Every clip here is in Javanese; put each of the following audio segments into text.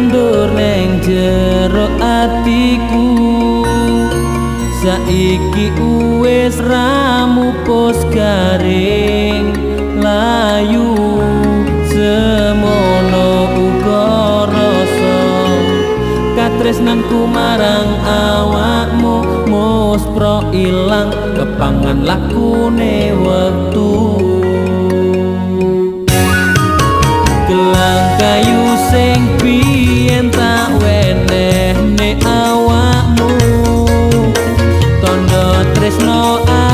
tandur neng jero atiku. Saiki uwes ramu pos garing layu semono uga rasa katresnanku marang awakmu mos pro ilang kepangan lakune wektu.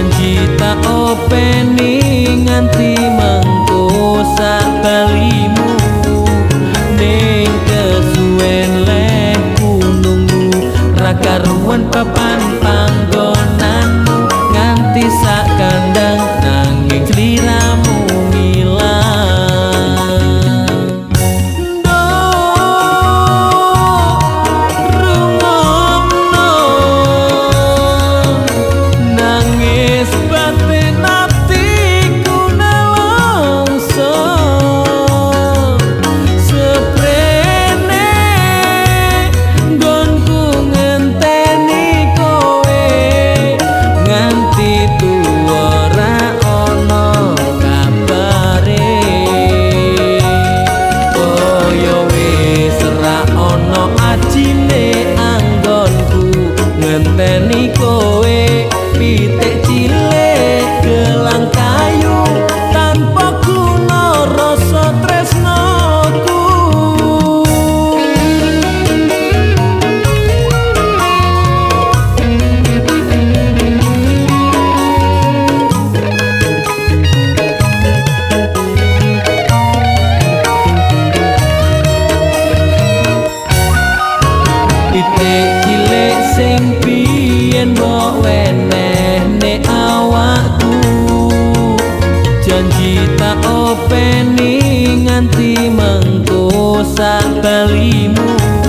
Janji tak openi nganti mengko sak tak openi nganti mengko sak balimu